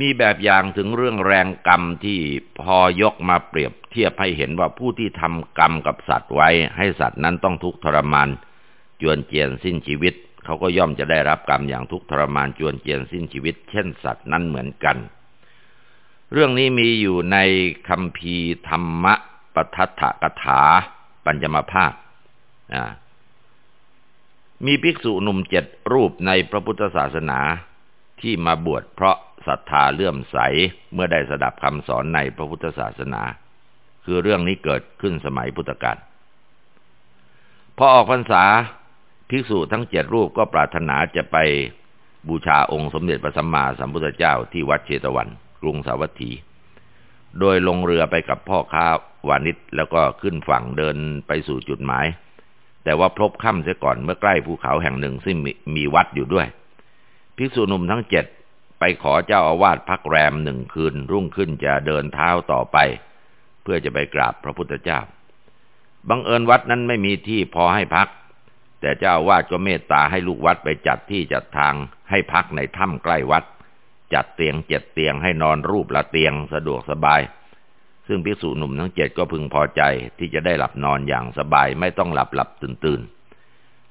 มีแบบอย่างถึงเรื่องแรงกรรมที่พอยกมาเปรียบเทียบให้เห็นว่าผู้ที่ทำกรรมกับสัตว์ไว้ ให้สัตว์นั้นต้องทุกข์ทรมานจวนเจียนสิ้นชีวิต เขาก็ย่อมจะได้รับกรรมอย่างทุกข์ทรมานจวนเจียนสิ้นชีวิต เช่นสัตว์นั้นเหมือนกัน เรื่องนี้มีอยู่ในคำพีธรรมปทัตถกถา ปัญจมภาคมีภิกษุหนุ่มเจ็ดรูปในพระพุทธศาสนาที่มาบวชเพราะ ศรัทธาเลื่อมใสเมื่อได้สดับคำสอนในพระพุทธศาสนา คือเรื่องนี้เกิดขึ้นสมัยพุทธกาลพอออกพรรษาภิกษุทั้งเจ็ดรูปก็ปรารถนาจะไปบูชาองค์สมเด็จพระสัมมาสัมพุทธเจ้าที่วัดเชตวัน กรุงสาวัตถี โดยลงเรือไปกับพ่อค้าวานิชแล้วก็ขึ้นฝั่งเดินไปสู่จุดหมาย แต่ว่าพบค่ำเสียก่อนเมื่อใกล้ภูเขาแห่งหนึ่งซึ่งมีวัดอยู่ด้วย ภิกษุหนุ่มทั้งเจ็ด ไปขอเจ้าอาวาสพักแรมหนึ่งคืน รุ่งขึ้นจะเดินเท้าต่อไป เพื่อจะไปกราบพระพุทธเจ้า บังเอิญวัดนั้นไม่มีที่พอให้พัก แต่เจ้าอาวาสก็เมตตาให้ลูกวัดไปจัดที่จัดทางให้พักในถ้ำใกล้วัด จัดเตียงเจ็ดเตียงให้นอนรูปละเตียงสะดวกสบาย ซึ่งภิกษุหนุ่มทั้งเจ็ดก็พึงพอใจที่จะได้หลับนอนอย่างสบายไม่ต้องหลับหลับตื่นตื่น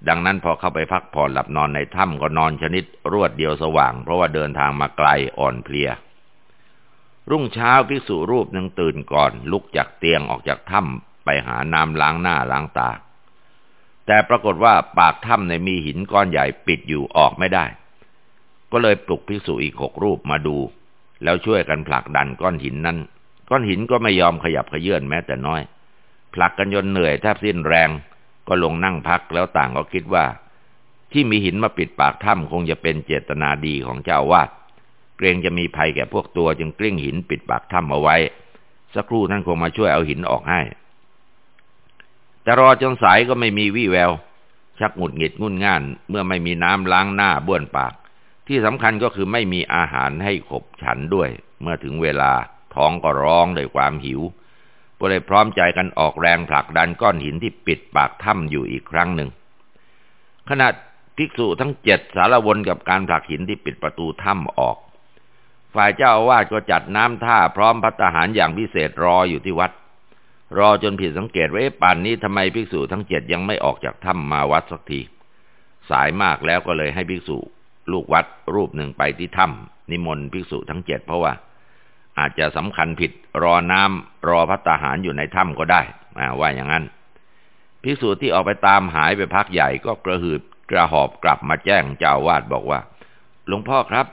ดังนั้นพอเข้าไปพักผ่อนหลับนอนในถ้ำก็นอนชนิดรวดเดียวสว่าง เพราะว่าเดินทางมาไกลอ่อนเพลีย รุ่งเช้าภิกษุรูปหนึ่งตื่นก่อน ลุกจากเตียงออกจากถ้ำไปหาน้ำล้างหน้าล้างตา แต่ปรากฏว่าปากถ้ำในมีหินก้อนใหญ่ปิดอยู่ออกไม่ได้ ก็เลยปลุกภิกษุอีกหกรูปมาดู แล้วช่วยกันผลักดันก้อนหินนั้น ก้อนหินก็ไม่ยอมขยับขยื่นแม้แต่น้อย ผลักกันจนเหนื่อยแทบสิ้นแรง ก็ลงนั่งพักแล้วต่างก็คิดว่า ที่มีหินมาปิดปากถ้ำคงจะเป็นเจตนาดีของเจ้าวาดเกรงจะมีภัยแก่พวกตัวจึงกลิ้งหินปิดปากถ้ำเอาไว้ สักครู่ท่านคงมาช่วยเอาหินออกให้ แต่รอจนสายก็ไม่มีวี่แวว ชักหงุดหงิดงุนง่าน เมื่อไม่มีน้ำล้างหน้าบ้วนปาก ที่สำคัญก็คือไม่มีอาหารให้ขบฉันด้วย เมื่อถึงเวลาท้องก็ร้องด้วยความหิว ก็เลยพร้อมใจกันออกแรงผลักดันก้อนหินที่ปิดปากถ้ำอยู่อีกครั้งหนึ่ง ขณะภิกษุทั้งเจ็ดสารวนกับการผลักหินที่ปิดประตูถ้ำออก ฝ่ายเจ้าอาวาสก็จัดน้ำท่าพร้อมพัตหารอย่างพิเศษรออยู่ที่วัด รอจนผิดสังเกตว่าป่านนี้ทำไมภิกษุทั้งเจ็ดยังไม่ออกจากถ้ำมาวัดสักที สายมากแล้วก็เลยให้ภิกษุ ลูกวัดรูปหนึ่งไปที่ถ้ำนิมนต์ภิกษุทั้งเจ็ดเพราะว่า อาจจะสำคัญผิดรอน้ำรอพัตาหารอยู่ในถ้ำก็ได้ว่าอย่างนั้นภิกษุที่ออกไปตามหายไปพักใหญ่ก็กระหืดกระหอบกลับมาแจ้งเจ้าวาดบอกว่า หลวงพ่อครับ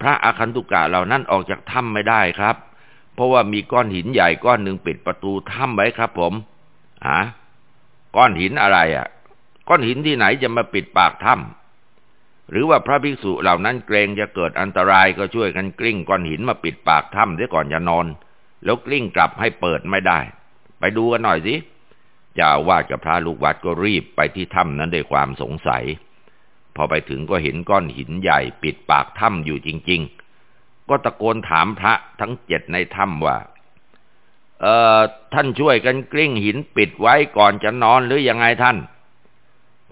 พระอาคันตุกะเหล่านั้นออกจากถ้ำไม่ได้ครับ เพราะว่ามีก้อนหินใหญ่ก้อนหนึ่งปิดประตูถ้ำไว้ครับ ผมฮะก้อนหินอะไรอะ่ะ ก้อนหินที่ไหนจะมาปิดปากถ้ำ หรือว่าพระภิกษุเหล่านั้นเกรงจะเกิดอันตรายก็ช่วยกันกลิ้งก้อนหินมาปิดปากถ้ำเสียก่อนจะนอน แล้วกลิ้งกลับให้เปิดไม่ได้ ไปดูกันหน่อยสิจ้าวาดกับพระลูกวัดก็รีบไปที่ถ้ำนั้นด้วยความสงสัย พอไปถึงก็เห็นก้อนหินใหญ่ปิดปากถ้ำอยู่จริง ๆ ก็ตะโกนถามพระทั้งเจ็ดในถ้ำว่า เอ่อท่านช่วยกันกลิ้งหินปิดไว้ก่อนจะนอนหรือยังไงท่าน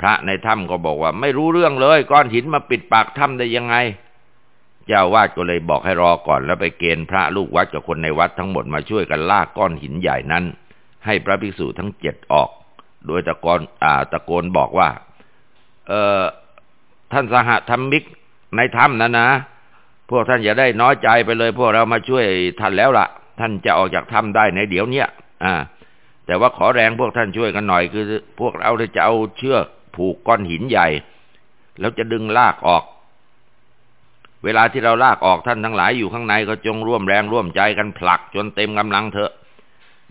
พระในถ้ำก็บอกว่า ไม่รู้เรื่องเลย ก้อนหินมาปิดปากถ้ำได้ยังไง เจ้าวาดก็เลยบอกให้รอก่อนแล้วไปเกณฑ์พระลูกวัดกับคนในวัดทั้งหมดมาช่วยกันลากก้อนหินใหญ่นั้น ให้พระภิกษุทั้งเจ็ดออก โดยตะโกนอ่าตะโกนบอกว่า เออท่านสหธรรมิกในถ้ำนั้นนะพวกท่านอย่าได้น้อยใจไปเลย พวกเรามาช่วยท่านแล้วละ่ะ ท่านจะออกจากถ้ำได้ในเดี๋ยวเนี้ยอ่า แต่ว่าขอแรงพวกท่านช่วยกันหน่อยคือ พวกเราจะเอาเชือก ผูกก้อนหินใหญ่ แล้วจะดึงลากออก เวลาที่เราลากออกท่านทั้งหลายอยู่ข้างในก็จงร่วมแรงร่วมใจกันผลักจนเต็มกำลังเถอะ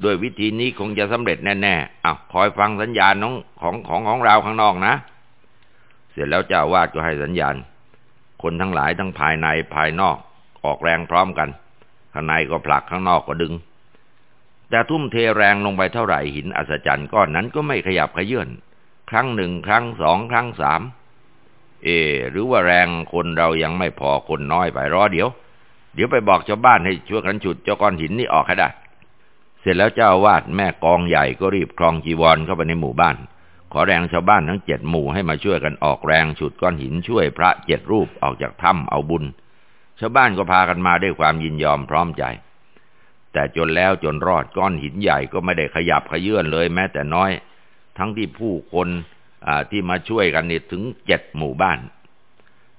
ด้วยวิธีนี้คงจะสำเร็จแน่ๆอ้าวคอยฟังสัญญาณน้องของของของเราข้างนอกนะ เสร็จแล้วเจ้าวาดก็ให้สัญญาณ คนทั้งหลายทั้งภายในภายนอก ออกแรงพร้อมกัน ข้างในก็ผลักข้างนอกก็ดึง แต่ทุ่มเทแรงลงไปเท่าไหร่หินอัศจรรย์ก้อนนั้นก็ไม่ขยับขยื่น ครั้งหนึ่งครั้งสองครั้งสามเอ หรือว่าแรงคนเรายังไม่พอคนน้อยไปรอเดี๋ยว เดี๋ยวไปบอกชาวบ้านให้ช่วยกันฉุดเจ้าก้อนหินนี่ออกให้ได้ เสร็จแล้วเจ้าวาดแม่กองใหญ่ก็รีบคลองจีวรเข้าไปในหมู่บ้าน ขอแรงชาวบ้านทั้งเจ็ดหมู่ให้มาช่วยกันออกแรงฉุดก้อนหินช่วยพระเจ็ดรูปออกจากถ้ำเอาบุญชชาวบ้านก็พากันมาด้วยความยินยอมพร้อมใจ แต่จนแล้วจนรอดก้อนหินใหญ่ก็ไม่ได้ขยับขยื่นเลยแม้แต่น้อย ทั้งที่ผู้คนที่มาช่วยกันนี่ถึงเจ็ดหมู่บ้าน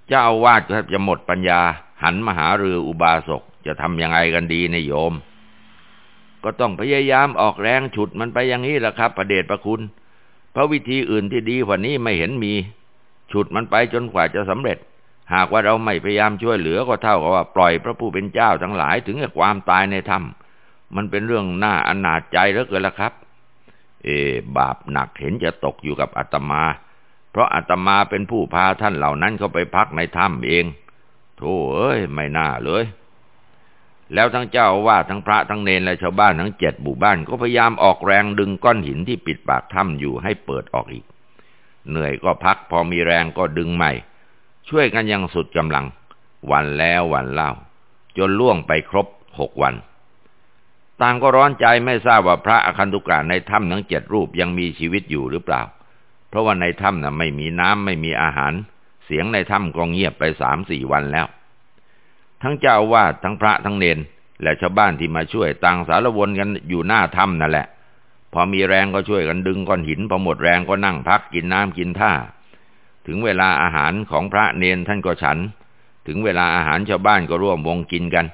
เจ้าอาวาสก็จะหมดปัญญาหันมาหาเรืออุบาสกจะทำยังไงกันดีนโยม ก็ต้องพยายามออกแรงฉุดมันไปอย่างนี้แหละครับ ประเดชประคุณ เพราะวิธีอื่นที่ดีกว่านี้ไม่เห็นมี ฉุดมันไปจนกว่าจะสำเร็จ หากว่าเราไม่พยายามช่วยเหลือก็เท่ากับว่าปล่อยพระผู้เป็นเจ้าทั้งหลายถึงกับความตายในถ้ำมันเป็นเรื่องน่าอนาจใจเหลือเกินละครับ เอบาปหนักเห็นจะตกอยู่กับอาตมา เพราะอาตมาเป็นผู้พาท่านเหล่านั้นเข้าไปพักในถ้ำเองโธ่เอ้ย ไม่น่าเลย แล้วทั้งเจ้าว่าทั้งพระทั้งเนรและชาวบ้านทั้งเจ็ดหมู่บ้านก็พยายามออกแรงดึงก้อนหินที่ปิดปากถ้ำอยู่ให้เปิดออกอีก เหนื่อยก็พักพอมีแรงก็ดึงใหม่ ช่วยกันยังสุดกำลัง วันแล้ววันเล่า จนล่วงไปครบหกวัน ต่างก็ร้อนใจไม่ทราบว่าพระอคันตุกะในถ้ำทั้งเจ็ดรูปยังมีชีวิตอยู่หรือเปล่า เพราะว่าในถ้ำน่ะไม่มีน้ำไม่มีอาหาร เสียงในถ้ำก็เงียบไปสามสี่วันแล้ว ทั้งเจ้าวาดทั้งพระทั้งเนนและชาวบ้านที่มาช่วยต่างสารวนกันอยู่หน้าถ้ำนั่นแหละ พอมีแรงก็ช่วยกันดึงก้อนหินพอหมดแรงก็นั่งพักกินน้ำกินท่า ถึงเวลาอาหารของพระเนนท่านก็ฉัน ถึงเวลาอาหารชาวบ้านก็ร่วมวงกินกัน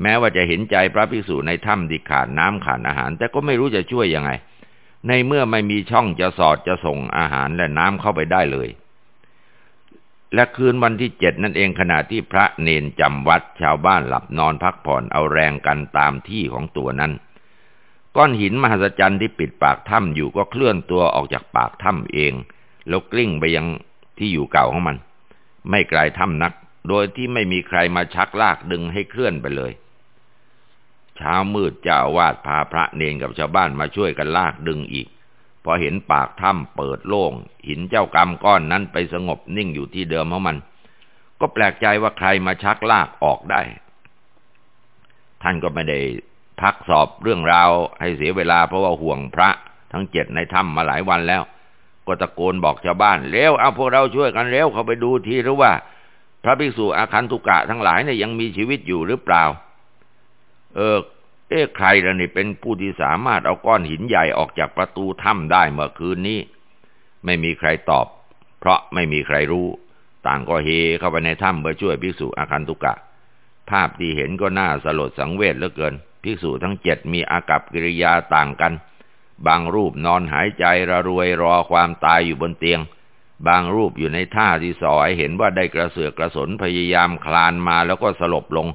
แม้ว่าจะเห็นใจพระภิกษุในถ้ำที่ขาดน้ำขาดอาหาร แต่ก็ไม่รู้จะช่วยยังไง ในเมื่อไม่มีช่องจะสอดจะส่งอาหารและน้ำเข้าไปได้เลย และคืนวันที่เจ็ดนั่นเองขณะที่พระเนนจำวัดชาวบ้านหลับนอนพักผ่อนเอาแรงกันตามที่ของตัวนั้นก้อนหินมหัศจรรย์ที่ปิดปากถ้ำอยู่ก็เคลื่อนตัวออกจากปากถ้ำเอง แล้วกลิ้งไปยังที่อยู่เก่าของมัน ไม่ไกลถ้ำนัก โดยที่ไม่มีใครมาชักลากดึงให้เคลื่อนไปเลย เช้ามืดเจ้าวาดพาพระเนนกับชาวบ้านมาช่วยกันลากดึงอีก พอเห็นปากถ้ำเปิดโล่ง หินเจ้ากรรมก้อนนั้นไปสงบนิ่งอยู่ที่เดิมของมัน ก็แปลกใจว่าใครมาชักลากออกได้ ท่านก็ไม่ได้พักสอบเรื่องราวให้เสียเวลาเพราะว่าห่วงพระทั้งเจ็ดในถ้ำมาหลายวันแล้ว ก็ตะโกนบอกชาวบ้านเร็วเอาพวกเราช่วยกันเร็วเข้าไปดูทีหรือว่า พระภิกษุอาคันตุกะทั้งหลายเนี่ยยังมีชีวิตอยู่หรือเปล่า เออเอ๊ะใครล่ะนี่เป็นผู้ที่สามารถเอาก้อนหินใหญ่ออกจากประตูถ้ำได้เมื่อคืนนี้ ไม่มีใครตอบ เพราะไม่มีใครรู้ ต่างก็เฮเข้าไปในถ้ำเพื่อช่วยภิกษุอาคันตุกะ ภาพที่เห็นก็น่าสลดสังเวชเหลือเกินภิกษุทั้งเจ็ดมีอากับกิริยาต่างกัน บางรูปนอนหายใจระรวยรอความตายอยู่บนเตียง บางรูปอยู่ในท่าที่สอยเห็นว่าได้กระเสือกกระสนพยายามคลานมาแล้วก็สลบลง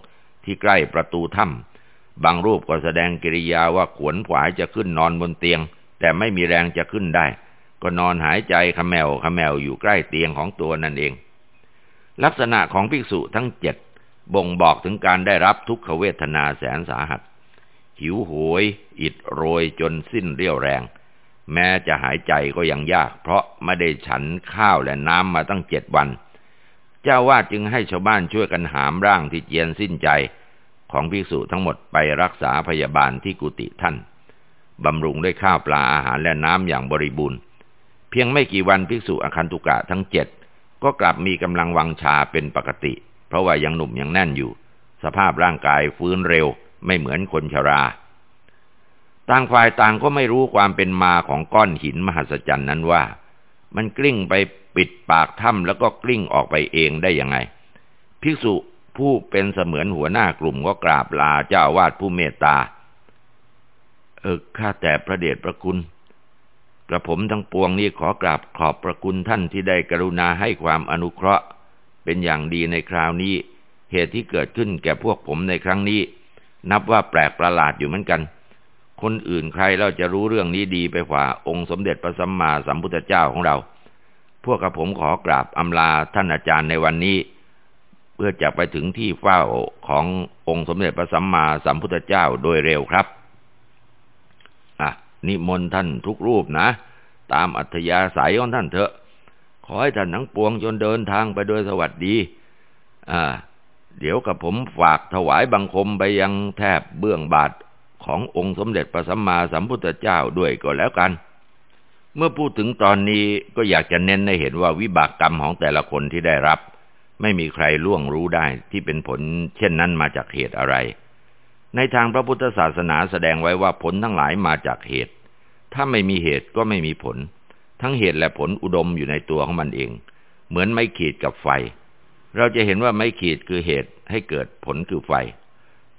ที่ใกล้ประตูถ้ำบางรูปก็แสดงกิริยาว่าขวนขวายจะขึ้นนอนบนเตียง แต่ไม่มีแรงจะขึ้นได้ ก็นอนหายใจขมแมวขมแมวอยู่ใกล้เตียงของตัวนั่นเอง ลักษณะของภิกษุทั้งเจ็ดบ่งบอกถึงการได้รับทุกขเวทนาแสนสาหัส หิวโหย อิดโรยจนสิ้นเรี่ยวแรง แม้จะหายใจก็ยังยาก เพราะไม่ได้ฉันข้าวและน้ำมาตั้งเจ็ดวัน เจ้าวาดจึงให้ชาวบ้านช่วยกันหามร่างที่เจียนสิ้นใจ ของภิกษุทั้งหมดไปรักษาพยาบาลที่กุฏิท่านบำรุงด้วยข้าวปลาอาหารและน้ำอย่างบริบูรณ์ เพียงไม่กี่วันภิกษุอคันตุกะทั้งเจ็ดก็กลับมีกำลังวังชาเป็นปกติ เพราะว่ายังหนุ่มยังแน่นอยู่ สภาพร่างกายฟื้นเร็วไม่เหมือนคนชรา ต่างฝ่ายต่างก็ไม่รู้ความเป็นมาของก้อนหินมหัศจรรย์นั้นว่า มันกลิ้งไปปิดปากถ้ำแล้วก็กลิ้งออกไปเองได้ยังไง ภิกษุผู้เป็นเสมือนหัวหน้ากลุ่มก็กราบลาเจ้าวาดผู้เมตตา เออข้าแต่พระเดชพระคุณ กระผมทั้งปวงนี้ขอกราบขอบพระคุณท่านที่ได้กรุณาให้ความอนุเคราะห์ เป็นอย่างดีในคราวนี้ เหตุที่เกิดขึ้นแก่พวกผมในครั้งนี้ นับว่าแปลกประหลาดอยู่เหมือนกัน คนอื่นใครเราจะรู้เรื่องนี้ดีไปกว่า องค์สมเด็จพระสัมมาสัมพุทธเจ้าของเรา พวกกระผมขอกราบอำลาท่านอาจารย์ในวันนี้ เพื่อจะไปถึงที่เฝ้าขององค์สมเด็จพระสัมมาสัมพุทธเจ้าโดยเร็วครับ อะ นิมนต์ท่านทุกรูปนะ ตามอัธยาศัยของท่านเถอะ ขอให้ท่านทั้งปวงจนเดินทางไปโดยสวัสดี อ่าเดี๋ยวกับผมฝากถวายบังคมไปยังแทบเบื้องบาท ขององค์สมเด็จพระสัมมาสัมพุทธเจ้าด้วยก็แล้วกัน เมื่อพูดถึงตอนนี้ก็อยากจะเน้นให้เห็นว่าวิบากกรรมของแต่ละคนที่ได้รับ ไม่มีใครล่วงรู้ได้ที่เป็นผล เช่นนั้นมาจากเหตุอะไร ในทางพระพุทธศาสนาแสดงไว้ว่าผลทั้งหลายมาจากเหตุ ถ้าไม่มีเหตุก็ไม่มีผล ทั้งเหตุและผลอุดมอยู่ในตัวของมันเอง เหมือนไม้ขีดกับไฟ เราจะเห็นว่าไม้ขีดคือเหตุให้เกิดผลคือไฟ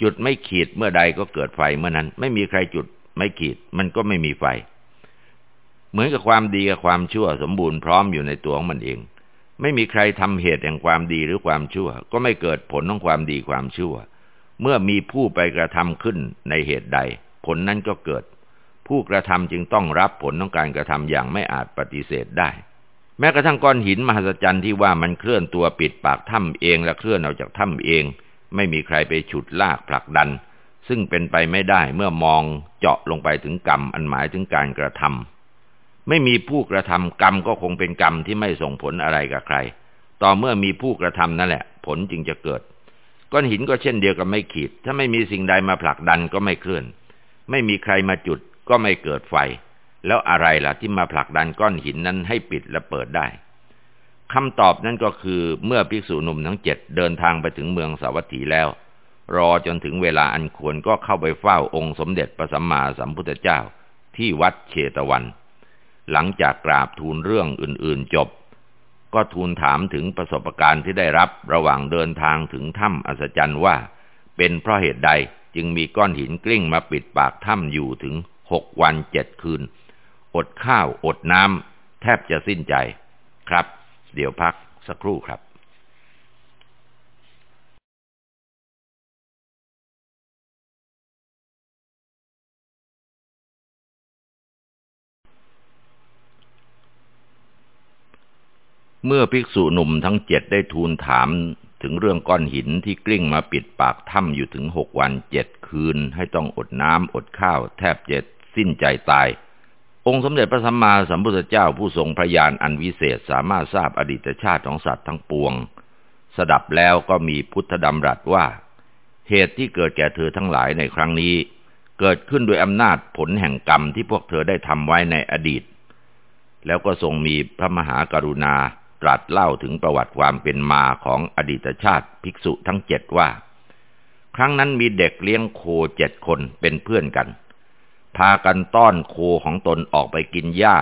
จุดไม่ขีดเมื่อใดก็เกิดไฟเมื่อนั้น ไม่มีใครจุดไม่ขีด มันก็ไม่มีไฟ เหมือนกับความดีกับความชั่วสมบูรณ์พร้อมอยู่ในตัวของมันเอง ไม่มีใครทำเหตุแห่งความดีหรือความชั่ว ก็ไม่เกิดผลของความดีความชั่ว เมื่อมีผู้ไปกระทำขึ้นในเหตุใด ผลนั้นก็เกิด ผู้กระทำจึงต้องรับผลของการกระทำอย่างไม่อาจปฏิเสธได้ แม้กระทั่งก้อนหินมหัศจรรย์ที่ว่ามันเคลื่อนตัวปิดปากถ้ำเองและเคลื่อนออกจากถ้ำเอง ไม่มีใครไปฉุดลากผลักดัน ซึ่งเป็นไปไม่ได้เมื่อมองเจาะลงไปถึงกรรมอันหมายถึงการกระทำไม่มีผู้กระทำกรรมก็คงเป็นกรรมที่ไม่ส่งผลอะไรกับใคร ต่อเมื่อมีผู้กระทำนั่นแหละ ผลจึงจะเกิด ก้อนหินก็เช่นเดียวกับไม่ขีด ถ้าไม่มีสิ่งใดมาผลักดันก็ไม่เคลื่อน ไม่มีใครมาจุดก็ไม่เกิดไฟ แล้วอะไรล่ะที่มาผลักดันก้อนหินนั้นให้ปิดและเปิดได้ คำตอบนั้นก็คือเมื่อภิกษุหนุ่มทั้งเจ็ดเดินทางไปถึงเมืองสาวัตถีแล้ว รอจนถึงเวลาอันควรก็เข้าไปเฝ้าองค์สมเด็จพระสัมมาสัมพุทธเจ้า ที่วัดเชตวัน หลังจากกราบทูลเรื่องอื่น ๆ จบ ก็ทูลถามถึงประสบการณ์ที่ได้รับระหว่างเดินทางถึงถ้ำอัศจรรย์ว่า เป็นเพราะเหตุใดจึงมีก้อนหินกลิ้งมาปิดปากถ้ำอยู่ถึงหกวันเจ็ดคืน อดข้าวอดน้ำแทบจะสิ้นใจครับ เดี๋ยวพักสักครู่ครับเมื่อภิกษุหนุ่มทั้งเจ็ดได้ทูลถามถึงเรื่องก้อนหินที่กลิ้งมาปิดปากถ้ำอยู่ถึงหกวันเจ็ดคืน ให้ต้องอดน้ำอดข้าวแทบเจ็ดสิ้นใจตาย องค์สมเด็จพระสัมมาสัมพุทธเจ้าผู้ทรงพระญาณอันวิเศษสามารถทราบอดีตชาติของสัตว์ทั้งปวง สดับแล้วก็มีพุทธดำรัสว่า เหตุที่เกิดแก่เธอทั้งหลายในครั้งนี้ เกิดขึ้นโดยอำนาจผลแห่งกรรมที่พวกเธอได้ทำไว้ในอดีต แล้วก็ทรงมีพระมหากรุณาตรัสเล่าถึงประวัติความเป็นมาของอดีตชาติภิกษุทั้งเจ็ดว่า ครั้งนั้นมีเด็กเลี้ยงโคเจ็ดคนเป็นเพื่อนกัน พากันต้อนโคของตนออกไปกินหญ้า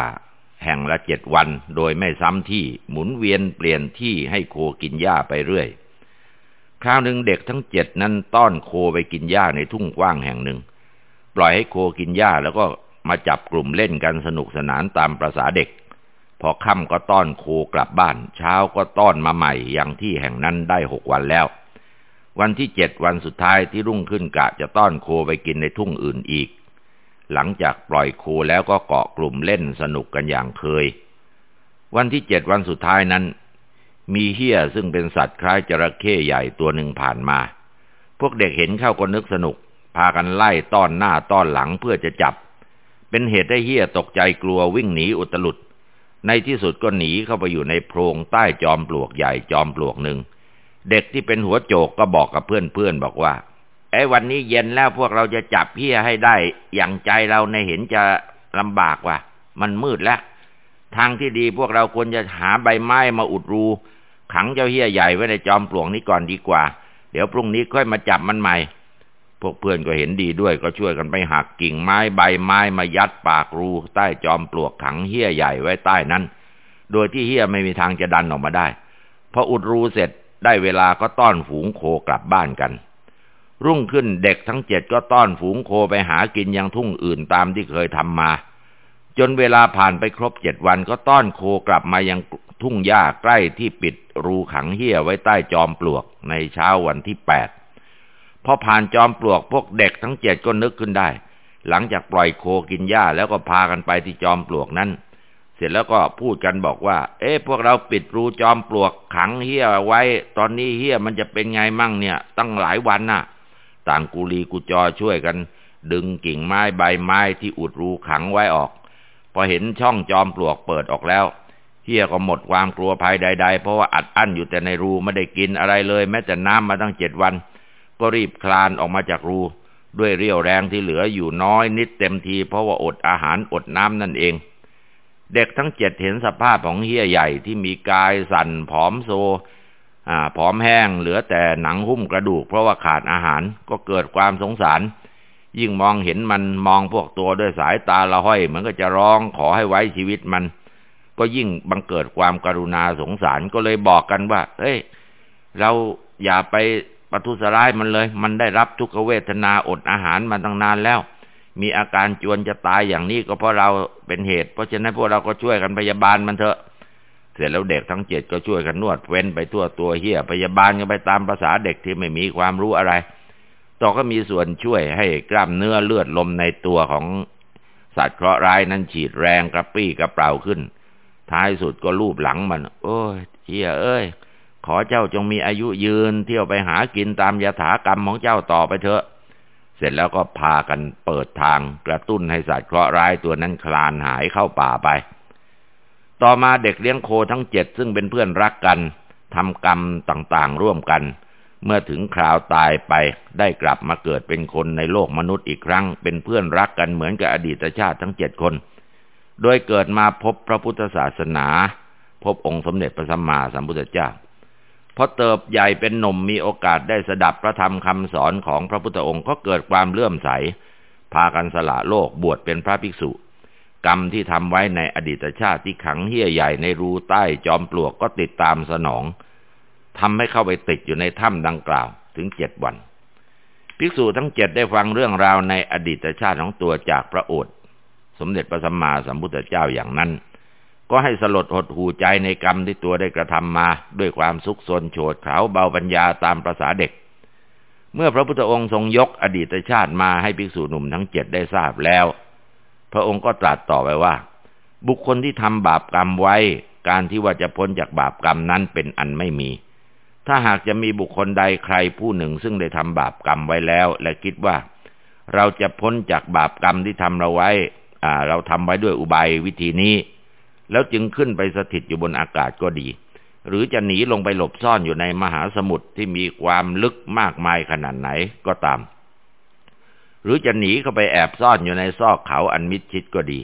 แห่งละเจ็ดวันโดยไม่ซ้ำที่หมุนเวียนเปลี่ยนที่ให้โคกินหญ้าไปเรื่อย คราวหนึ่งเด็กทั้งเจ็ดนั้นต้อนโคไปกินหญ้าในทุ่งกว้างแห่งหนึ่ง ปล่อยให้โคกินหญ้าแล้วก็มาจับกลุ่มเล่นกันสนุกสนานตามประษาเด็ก พอค่ำก็ต้อนโคกลับบ้าน เช้าก็ต้อนมาใหม่อย่างที่แห่งนั้นได้หกวันแล้ว วันที่เจ็ดวันสุดท้ายที่รุ่งขึ้นกะจะต้อนโคไปกินในทุ่งอื่นอีก หลังจากปล่อยโคแล้วก็เกาะกลุ่มเล่นสนุกกันอย่างเคย วันที่เจ็ดวันสุดท้ายนั้น มีเฮี้ยซึ่งเป็นสัตว์คล้ายจระเข้ใหญ่ตัวหนึ่งผ่านมา พวกเด็กเห็นเข้าก็นึกสนุก พากันไล่ต้อนหน้าต้อนหลังเพื่อจะจับ เป็นเหตุให้เฮี้ยตกใจกลัววิ่งหนีอุตลุด ในที่สุดก็หนีเข้าไปอยู่ในโพรงใต้จอมปลวกใหญ่จอมปลวกหนึ่ง เด็กที่เป็นหัวโจกก็บอกกับเพื่อนๆบอกว่า อ้วันนี้เย็นแล้วพวกเราจะจับเพี้ยให้ได้ อย่างใจเราในเห็นจะลำบากว่ะ มันมืดแล้ว ทางที่ดีพวกเราควรจะหาใบไม้มาอุดรู ขังเจ้าเฮี้ยใหญ่ไว้ในจอมปลวกนี้ก่อนดีกว่า เดี๋ยวพรุ่งนี้ค่อยมาจับมันใหม่ พวกเพื่อนก็เห็นดีด้วย ก็ช่วยกันไปหักกิ่งไม้ใบไม้มายัดปากรู ใต้จอมปลวกขังเฮี้ยใหญ่ไว้ใต้นั้น โดยที่เฮี้ยไม่มีทางจะดันออกมาได้ พออุดรูเสร็จได้เวลาก็ต้อนฝูงโคกลับบ้านกัน รุ่งขึ้นเด็กทั้งเจ็ดก็ต้อนฝูงโคไปหากินยังทุ่งอื่นตามที่เคยทำมา จนเวลาผ่านไปครบเจ็ดวันก็ต้อนโคกลับมายังทุ่งหญ้าใกล้ที่ปิดรูขังเฮี้ยไว้ใต้จอมปลวกในเช้าวันที่แปดพอผ่านจอมปลวกพวกเด็กทั้งเจ็ดก็นึกขึ้นได้ หลังจากปล่อยโคกินหญ้าแล้วก็พากันไปที่จอมปลวกนั้น เสร็จแล้วก็พูดกันบอกว่า เอ๊ะพวกเราปิดรูจอมปลวกขังเฮียไว้ ตอนนี้เฮียมันจะเป็นไงมั่งเนี่ย ตั้งหลายวันน่ะ ต่างกุลีกุจอช่วยกัน ดึงกิ่งไม้ใบไม้ที่อุดรูขังไว้ออก พอเห็นช่องจอมปลวกเปิดออกแล้วเฮียก็หมดความกลัวภัยใด ๆ เพราะว่าอัดอั้นอยู่แต่ในรูไม่ได้กินอะไรเลย แม้แต่น้ำมาตั้งเจ็ดวัน ก็รีบคลานออกมาจากรู ด้วยเรี่ยวแรงที่เหลืออยู่น้อยนิดเต็มที เพราะว่าอดอาหารอดน้ำนั่นเอง เด็กทั้งเจ็ดเห็นสภาพของเฮียใหญ่ที่มีกายสั่นผอมโซ อ่าผอมแห้งเหลือแต่หนังหุ้มกระดูก เพราะว่าขาดอาหารก็เกิดความสงสาร ยิ่งมองเห็นมันมองพวกตัวด้วยสายตาละห้อยเหมือนก็จะร้องขอให้ไว้ชีวิตมัน ก็ยิ่งบังเกิดความกรุณาสงสารก็เลยบอกกันว่าเฮ้ย เราอย่าไปปทุสร้ายมันเลย มันได้รับทุกขเวทนาอดอาหารมาตั้งนานแล้ว มีอาการจวนจะตายอย่างนี้ก็เพราะเราเป็นเหตุ เพราะฉะนั้นพวกเราก็ช่วยกันพยาบาลมันเถอะ เสร็จแล้วเด็กทั้งเจ็ดก็ช่วยกันนวดเว้นไปทั่วตัวเฮียพยาบาลกันไปตามภาษาเด็กที่ไม่มีความรู้อะไร ต่อก็มีส่วนช่วยให้กล้ามเนื้อเลือดลมในตัวของสัตว์เคราะห์ร้ายนั้นฉีดแรงกระปรี้กระเปร่าขึ้น ท้ายสุดก็ลูบหลังมัน โอ้ยเฮียเอ้ย ขอเจ้าจงมีอายุยืน เที่ยวไปหากินตามยถากรรมของเจ้าต่อไปเถอะ เสร็จแล้วก็พากันเปิดทางกระตุ้นให้สัตว์เคราะห์ร้ายตัวนั้นคลานหายเข้าป่าไป ต่อมาเด็กเลี้ยงโคทั้งเจ็ดซึ่งเป็นเพื่อนรักกันทำกรรมต่างๆร่วมกัน เมื่อถึงคราวตายไปได้กลับมาเกิดเป็นคนในโลกมนุษย์อีกครั้ง เป็นเพื่อนรักกันเหมือนกับอดีตชาติทั้งเจ็ดคน โดยเกิดมาพบพระพุทธศาสนา พบองค์สมเด็จพระสัมมาสัมพุทธเจ้าพอเติบใหญ่เป็นหนุ่มมีโอกาสได้สดับพระธรรมคำสอนของพระพุทธองค์ก็เกิดความเลื่อมใส พากันสละโลกบวชเป็นพระภิกษุ กรรมที่ทำไว้ในอดีตชาติที่ขังเหี้ยใหญ่ในรูใต้จอมปลวกก็ติดตามสนองทำให้เข้าไปติดอยู่ในถ้ำดังกล่าวถึงเจ็ดวัน ภิกษุทั้งเจ็ดได้ฟังเรื่องราวในอดีตชาติของตัวจากพระโอษฐ์สมเด็จพระสัมมาสัมพุทธเจ้าอย่างนั้น ก็ให้สลดหดหูใจในกรรมที่ตัวได้กระทำมาด้วยความสุขสนโฉดเขาเบาปัญญาตามประษาเด็ก เมื่อพระพุทธองค์ทรงยกอดีตชาติมาให้ภิกษุหนุ่มทั้งเจ็ดได้ทราบแล้ว พระองค์ก็ตรัสต่อไปว่า บุคคลที่ทำบาปกรรมไว้ การที่ว่าจะพ้นจากบาปกรรมนั้นเป็นอันไม่มี ถ้าหากจะมีบุคคลใดใครผู้หนึ่งซึ่งได้ทำบาปกรรมไว้แล้ว และคิดว่า เราจะพ้นจากบาปกรรมที่ทำเราไว้เราทำไว้ด้วยอุบายวิธีนี้ แล้วจึงขึ้นไปสถิตอยู่บนอากาศก็ดี หรือจะหนีลงไปหลบซ่อนอยู่ในมหาสมุทรที่มีความลึกมากมายขนาดไหนก็ตาม หรือจะหนีเข้าไปแอบซ่อนอยู่ในซอกเขาอันมิดชิดก็ดี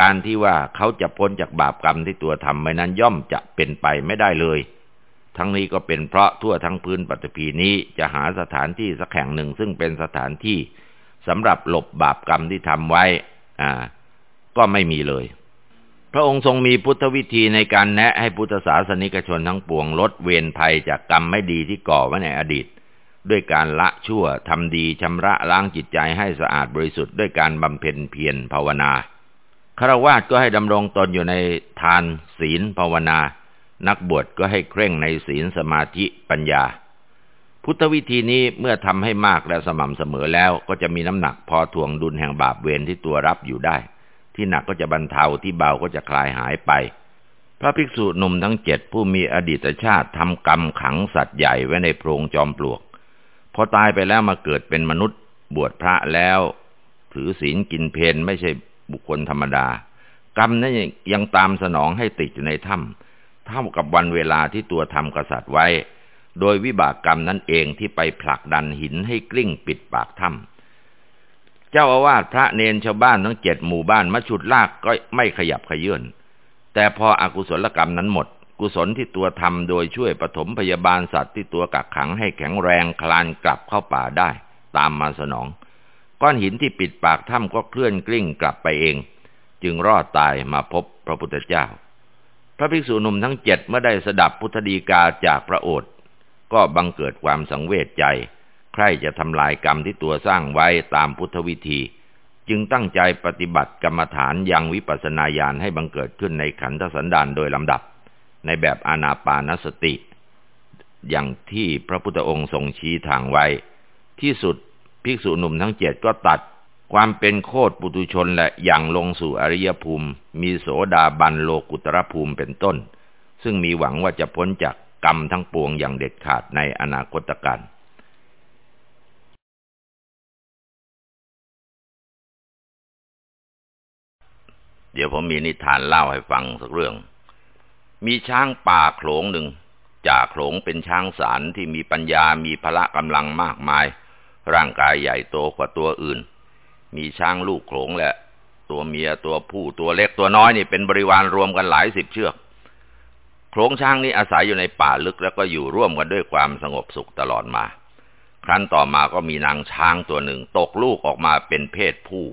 การที่ว่าเขาจะพ้นจากบาปกรรมที่ตัวทำไว้นั้นย่อมจะเป็นไปไม่ได้เลย ทั้งนี้ก็เป็นเพราะทั่วทั้งพื้นปฐพีนี้จะหาสถานที่สักแห่งหนึ่งซึ่งเป็นสถานที่สำหรับหลบบาปกรรมที่ทำไว้ อ่า ก็ไม่มีเลย พระองค์ทรงมีพุทธวิธีในการแนะให้พุทธศาสนิกชนทั้งปวงลดเวรภัยจากกรรมไม่ดีที่ก่อไว้ในอดีต ด้วยการละชั่วทำดีชำระล้างจิตใจให้สะอาดบริสุทธิ์ด้วยการบำเพ็ญเพียรภาวนาคารวะก็ให้ดำรงตนอยู่ในทานศีลภาวนา นักบวชก็ให้เคร่งในศีลสมาธิปัญญา พุทธวิธีนี้เมื่อทำให้มากและสม่ำเสมอแล้วก็จะมีน้ำหนักพอถ่วงดุลแห่งบาปเวรที่ตัวรับอยู่ได้ ที่หนักก็จะบรรเทาที่เบาก็จะคลายหายไป พระภิกษุหนุ่มทั้งเจ็ดผู้มีอดีตชาติทำกรรมขังสัตว์ใหญ่ไว้ในโพรงจอมปลวก พอตายไปแล้วมาเกิดเป็นมนุษย์บวชพระแล้ว ถือศีลกินเพนไม่ใช่บุคคลธรรมดา กรรมนั้นยังตามสนองให้ติดอยู่ในถ้ำเท่ากับวันเวลาที่ตัวทำกษัตริย์ไว้ โดยวิบากกรรมนั้นเองที่ไปผลักดันหินให้กลิ้งปิดปากถ้ำเจ้าอาวาสพระเนนชาวบ้านทั้งเจ็ดหมู่บ้านมาฉุดลากก็ไม่ขยับขยื่นแต่พออกุศลกรรมนั้นหมด กุศลที่ตัวทำโดยช่วยปฐมพยาบาลสัตว์ที่ตัวกักขังให้แข็งแรงคลานกลับเข้าป่าได้ ตามมาสนอง ก้อนหินที่ปิดปากถ้ำก็เคลื่อนกลิ้งกลับไปเอง จึงรอดตายมาพบพระพุทธเจ้า พระภิกษุหนุ่มทั้งเจ็ดเมื่อได้สดับพุทธดีกาจากพระโอษฐ์ก็บังเกิดความสังเวชใจ ใครจะทำลายกรรมที่ตัวสร้างไว้ตามพุทธวิธี จึงตั้งใจปฏิบัติกรรมฐานยังวิปัสสนาญาณให้บังเกิดขึ้นในขันธสันดานโดยลำดับ ในแบบอานาปานสติ อย่างที่พระพุทธองค์ทรงชี้ทางไว้ ที่สุดภิกษุหนุ่มทั้งเจ็ดก็ตัดความเป็นโคตรปุตุชนและอย่างลงสู่อริยภูมิ มีโสดาบันโลกุตรภูมิเป็นต้น ซึ่งมีหวังว่าจะพ้นจากกรรมทั้งปวงอย่างเด็ดขาดในอนาคตการเดี๋ยวผมมีนิทานเล่าให้ฟังสักเรื่อง มีช้างป่าโขลงหนึ่งจ่าโขลงเป็นช้างสารที่มีปัญญามีพละกำลังมากมาย ร่างกายใหญ่โตกว่าตัวอื่น มีช้างลูกโขลงแหละ ตัวเมียตัวผู้ตัวเล็กตัวน้อยนี่เป็นบริวารรวมกันหลายสิบเชือกโขลงช้างนี้อาศัยอยู่ในป่าลึกแล้วก็อยู่ร่วมกันด้วยความสงบสุขตลอดมา ครั้นต่อมาก็มีนางช้างตัวหนึ่ง ตกลูกออกมาเป็นเพศผู้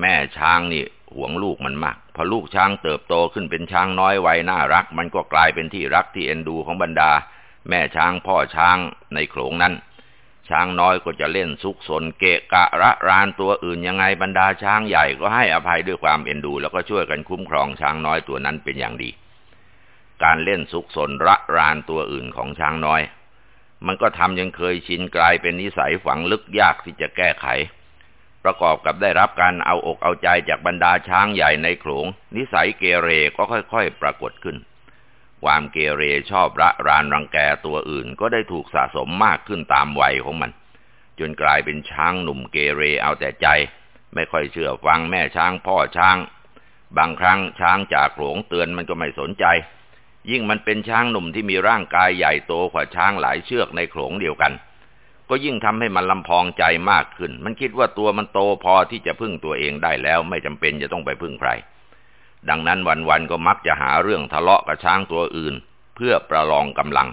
แม่ช้างนี่หวงลูกมันมาก พอลูกช้างเติบโตขึ้นเป็นช้างน้อยวัยน่ารัก มันก็กลายเป็นที่รักที่เอ็นดูของบรรดา แม่ช้างพ่อช้างในโขลงนั้น ช้างน้อยก็จะเล่นซุกซนเกะกะระรานตัวอื่นยังไงบรรดาช้างใหญ่ก็ให้อภัยด้วยความเอ็นดู แล้วก็ช่วยกันคุ้มครองช้างน้อยตัวนั้นเป็นอย่างดี การเล่นซุกซนระรานตัวอื่นของช้างน้อย มันก็ทำยังเคยชินกลายเป็นนิสัยฝังลึกยากที่จะแก้ไข ประกอบกับได้รับการเอาอกเอาใจจากบรรดาช้างใหญ่ในโขลง นิสัยเกเรก็ค่อยๆปรากฏขึ้น ความเกเรชอบระรานรังแกตัวอื่นก็ได้ถูกสะสมมากขึ้นตามวัยของมัน จนกลายเป็นช้างหนุ่มเกเรเอาแต่ใจ ไม่ค่อยเชื่อฟังแม่ช้างพ่อช้าง บางครั้งช้างจากโขลงเตือนมันก็ไม่สนใจ ยิ่งมันเป็นช้างหนุ่มที่มีร่างกายใหญ่โตกว่าช้างหลายเชือกในโขลงเดียวกัน ก็ยิ่งทำให้มันลำพองใจมากขึ้น มันคิดว่าตัวมันโตพอที่จะพึ่งตัวเองได้แล้ว ไม่จำเป็นจะต้องไปพึ่งใคร ดังนั้นวันๆก็มักจะหาเรื่องทะเลาะกับช้างตัวอื่น เพื่อประลองกำลัง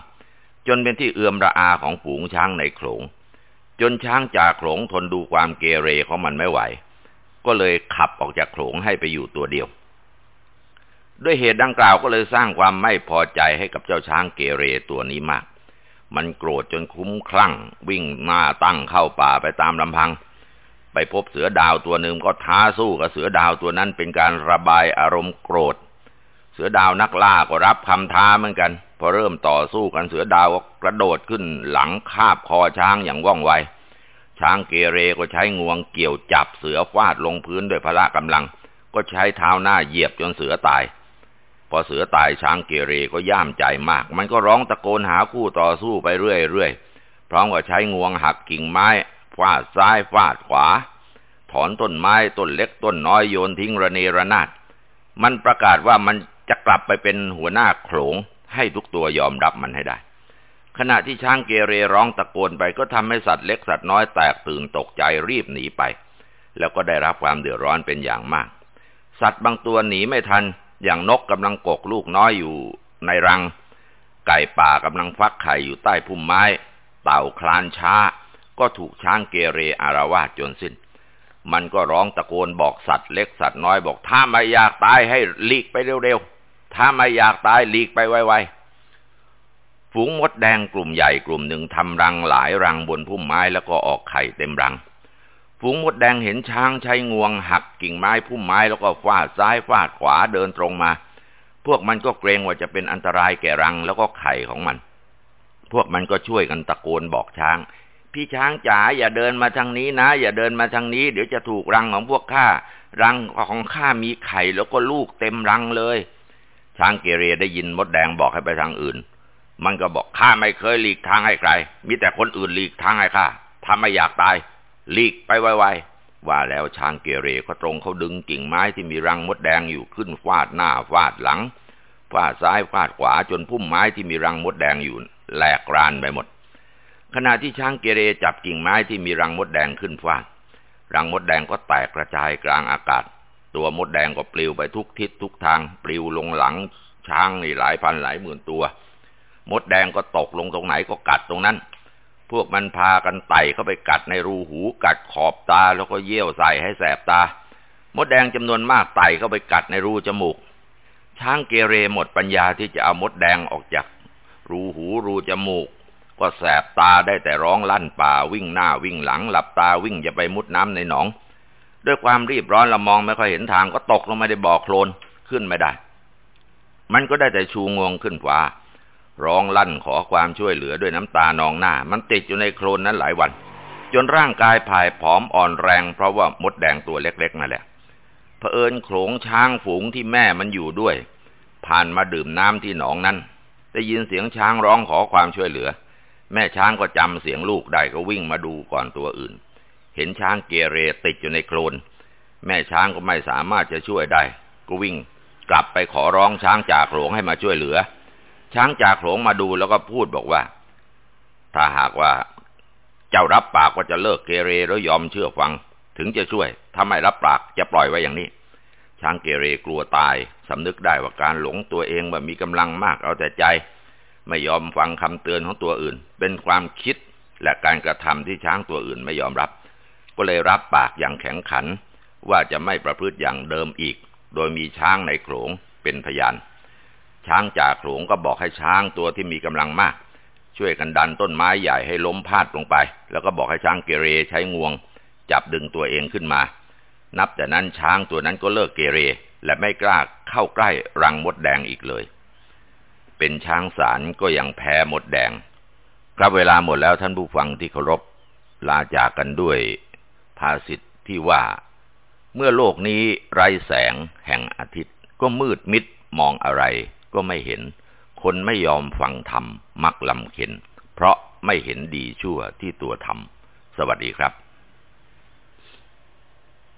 จนเป็นที่เอือมระอาของฝูงช้างในโขลง จนช้างจากโขลงทนดูความเกเรของมันไม่ไหว ก็เลยขับออกจากโขลงให้ไปอยู่ตัวเดียว ด้วยเหตุดังกล่าวก็เลยสร้างความไม่พอใจให้กับเจ้าช้างเกเรตัวนี้มาก มันโกรธจนคุ้มคลั่ง วิ่งมาตั้งเข้าป่าไปตามลำพัง ไปพบเสือดาวตัวหนึ่งก็ท้าสู้กับเสือดาวตัวนั้นเป็นการระบายอารมณ์โกรธ เสือดาวนักล่าก็รับคำท้าเหมือนกัน พอเริ่มต่อสู้กันเสือดาวก็กระโดดขึ้นหลังคาบคอช้างอย่างว่องไว ช้างเกเรก็ใช้งวงเกี่ยวจับเสือฟาดลงพื้นด้วยพละกำลัง ก็ใช้เท้าหน้าเหยียบจนเสือตาย พอเสือตายช้างเกเรก็ย่ามใจมาก มันก็ร้องตะโกนหาคู่ต่อสู้ไปเรื่อยๆ พร้อมกับใช้งวงหักกิ่งไม้ ฟาดซ้ายฟาดขวา ถอนต้นไม้ต้นเล็กต้นน้อยโยนทิ้งระเนระนาด มันประกาศว่ามันจะกลับไปเป็นหัวหน้าโขลงให้ทุกตัวยอมรับมันให้ได้ ขณะที่ช้างเกเรร้องตะโกนไปก็ทำให้สัตว์เล็กสัตว์น้อยแตกตื่นตกใจรีบหนีไป แล้วก็ได้รับความเดือดร้อนเป็นอย่างมาก สัตว์บางตัวหนีไม่ทัน อย่างนกกำลังกกลูกน้อยอยู่ในรัง ไก่ป่ากำลังฟักไข่อยู่ใต้พุ่มไม้ เต่าคลานช้า ก็ถูกช้างเกเรอารวาสจนสิ้น มันก็ร้องตะโกนบอกสัตว์เล็กสัตว์น้อยบอก ถ้าไม่อยากตายให้หลีกไปเร็วๆ ถ้าไม่อยากตายหลีกไปไวๆ ฝูงมดแดงกลุ่มใหญ่กลุ่มหนึ่งทำรังหลายรังบนพุ่มไม้แล้วก็ออกไข่เต็มรัง ฝูงมดแดงเห็นช้างใช้งวงหักกิ่งไม้พุ่มไม้แล้วก็ฟาดซ้ายฟาดขวาเดินตรงมา พวกมันก็เกรงว่าจะเป็นอันตรายแก่รังแล้วก็ไข่ของมัน พวกมันก็ช่วยกันตะโกนบอกช้าง พี่ช้างจ๋าอย่าเดินมาทางนี้นะ อย่าเดินมาทางนี้ เดี๋ยวจะถูกรังของพวกข้ารังของข้ามีไข่แล้วก็ลูกเต็มรังเลย ช้างเกเรได้ยินมดแดงบอกให้ไปทางอื่น มันก็บอกข้าไม่เคยหลีกทางให้ใคร มีแต่คนอื่นหลีกทางให้ข้าถ้าไม่อยากตาย ลีกไปไวๆว่าแล้วช้างเกเรก็ตรงเขาดึงกิ่งไม้ที่มีรังมดแดงอยู่ขึ้นฟาดหน้าฟาดหลังฟาดซ้ายฟาดขวาจนพุ่มไม้ที่มีรังมดแดงอยู่แหลกรานไปหมด ขณะที่ช้างเกเรจับกิ่งไม้ที่มีรังมดแดงขึ้นฟาด รังมดแดงก็แตกกระจายกลางอากาศ ตัวมดแดงก็ปลิวไปทุกทิศทุกทางปลิวลงหลังช้างนี่หลายพันหลายหมื่นตัว มดแดงก็ตกลงตรงไหนก็กัดตรงนั้น พวกมันพากันไต่เข้าไปกัดในรูหู กัดขอบตาแล้วก็เยี่ยวใส่ให้แสบตา มดแดงจำนวนมากไต่เข้าไปกัดในรูจมูก ช้างเกเรหมดปัญญาที่จะเอามดแดงออกจาก รูหูรูจมูก ก็แสบตาได้แต่ร้องลั่นป่าวิ่งหน้าวิ่งหลัง หลับตาวิ่งจะไปมุดน้ำในหนอง ด้วยความรีบร้อนละมองไม่ค่อยเห็นทางก็ตกลงไม่ได้บ่อโคลนขึ้นไม่ได้ มันก็ได้แต่ชูงวงขึ้นฟ้า ร้องลั่นขอความช่วยเหลือด้วยน้ำตานองหน้า มันติดอยู่ในโคลนนั้นหลายวัน จนร่างกายผายผอมอ่อนแรงเพราะว่ามดแดงตัวเล็กๆนั่นแหละเผอิญโขลงช้างฝูงที่แม่มันอยู่ด้วย ผ่านมาดื่มน้ำที่หนองนั้นได้ยินเสียงช้างร้องขอความช่วยเหลือ แม่ช้างก็จำเสียงลูกได้ก็วิ่งมาดูก่อนตัวอื่น เห็นช้างเกเรติดอยู่ในโคลนแม่ช้างก็ไม่สามารถจะช่วยได้ ก็วิ่งกลับไปขอร้องช้างจากหลวงให้มาช่วยเหลือ ช้างจากโขลงมาดูแล้วก็พูดบอกว่า ถ้าหากว่า เจ้ารับปากว่าจะเลิกเกเรแล้วยอมเชื่อฟัง ถึงจะช่วยถ้าไม่รับปากจะปล่อยไว้อย่างนี้ ช้างเกเรกลัวตายสำนึกได้ว่าการหลงตัวเองว่ามีกำลังมากเอาแต่ใจ ไม่ยอมฟังคำเตือนของตัวอื่น เป็นความคิดและการกระทำที่ช้างตัวอื่นไม่ยอมรับ ก็เลยรับปากอย่างแข็งขัน ว่าจะไม่ประพฤติอย่างเดิมอีก โดยมีช้างในโขลงเป็นพยาน ช้างจากโขลงก็บอกให้ช้างตัวที่มีกำลังมาก ช่วยกันดันต้นไม้ใหญ่ให้ล้มพาดลงไป แล้วก็บอกให้ช้างเกเรใช้งวง จับดึงตัวเองขึ้นมา นับแต่นั้นช้างตัวนั้นก็เลิกเกเร และไม่กล้าเข้าใกล้รังมดแดงอีกเลย เป็นช้างสารก็ยังแพ้มดแดง ครับเวลาหมดแล้วท่านผู้ฟังที่เคารพลาจากกันด้วยภาษิตที่ว่า เมื่อโลกนี้ไร้แสงแห่งอาทิตย์ก็มืดมิดมองอะไร ก็ไม่เห็น คนไม่ยอมฟังธรรมมักลำเข็น เพราะไม่เห็นดีชั่วที่ตัวทำสวัสดีครับ